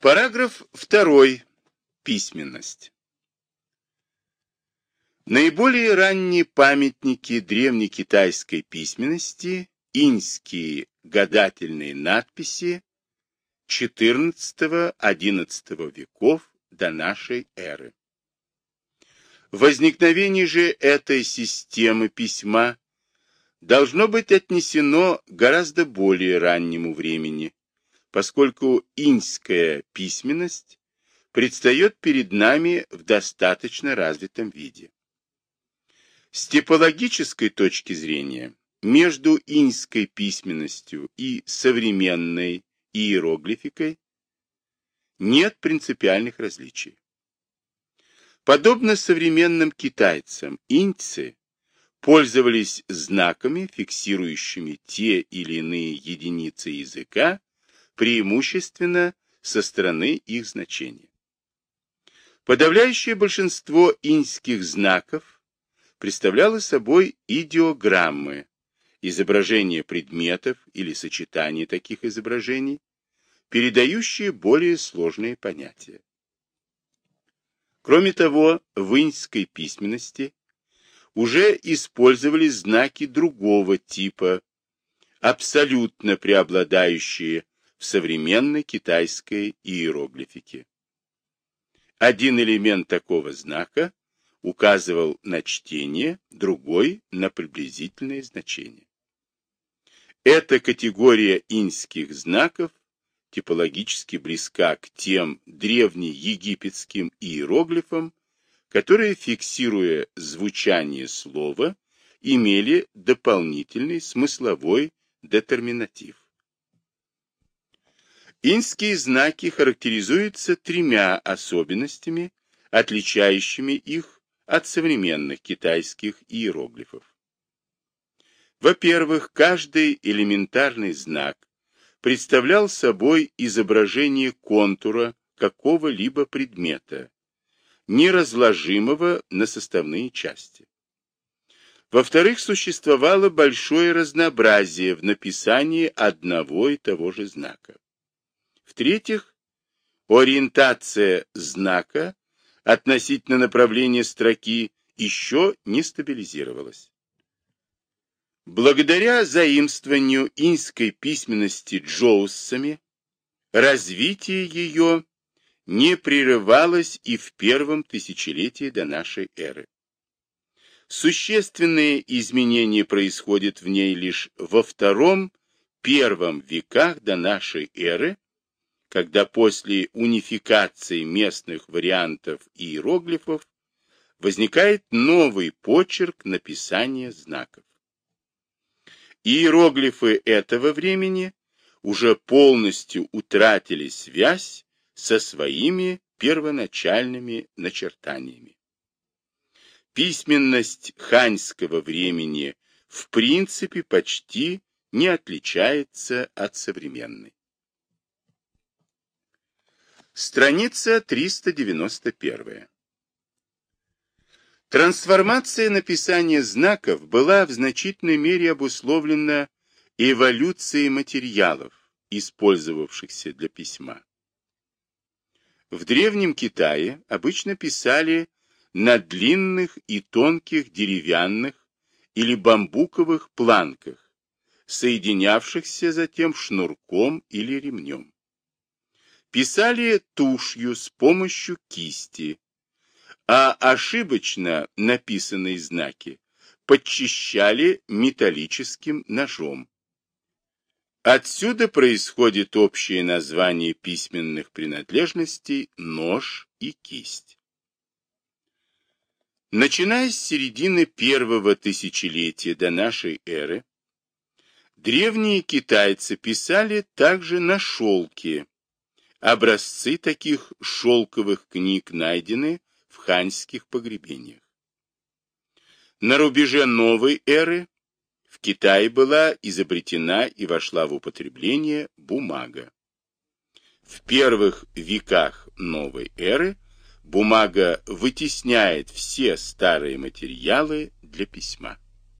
Параграф 2. Письменность. Наиболее ранние памятники древнекитайской письменности – иньские гадательные надписи XIV-XI веков до нашей эры. Возникновение же этой системы письма должно быть отнесено гораздо более раннему времени, поскольку иньская письменность предстает перед нами в достаточно развитом виде. С типологической точки зрения между иньской письменностью и современной иероглификой нет принципиальных различий. Подобно современным китайцам, иньцы пользовались знаками, фиксирующими те или иные единицы языка, преимущественно со стороны их значения. Подавляющее большинство иньских знаков представляло собой идеограммы, изображения предметов или сочетания таких изображений, передающие более сложные понятия. Кроме того, в иньской письменности уже использовались знаки другого типа, абсолютно преобладающие в современной китайской иероглифике. Один элемент такого знака указывал на чтение, другой – на приблизительное значение. Эта категория иньских знаков типологически близка к тем древнеегипетским иероглифам, которые, фиксируя звучание слова, имели дополнительный смысловой детерминатив. Инские знаки характеризуются тремя особенностями, отличающими их от современных китайских иероглифов. Во-первых, каждый элементарный знак представлял собой изображение контура какого-либо предмета, неразложимого на составные части. Во-вторых, существовало большое разнообразие в написании одного и того же знака. В-третьих, ориентация знака относительно направления строки еще не стабилизировалась. Благодаря заимствованию инской письменности джоуссами, развитие ее не прерывалось и в первом тысячелетии до нашей эры. Существенные изменения происходят в ней лишь во втором-первом веках до нашей эры, когда после унификации местных вариантов иероглифов возникает новый почерк написания знаков. Иероглифы этого времени уже полностью утратили связь со своими первоначальными начертаниями. Письменность ханьского времени в принципе почти не отличается от современной. Страница 391. Трансформация написания знаков была в значительной мере обусловлена эволюцией материалов, использовавшихся для письма. В Древнем Китае обычно писали на длинных и тонких деревянных или бамбуковых планках, соединявшихся затем шнурком или ремнем. Писали тушью с помощью кисти, а ошибочно написанные знаки подчищали металлическим ножом. Отсюда происходит общее название письменных принадлежностей нож и кисть. Начиная с середины первого тысячелетия до нашей эры, древние китайцы писали также на шелке. Образцы таких шелковых книг найдены в ханьских погребениях. На рубеже новой эры в Китае была изобретена и вошла в употребление бумага. В первых веках новой эры бумага вытесняет все старые материалы для письма.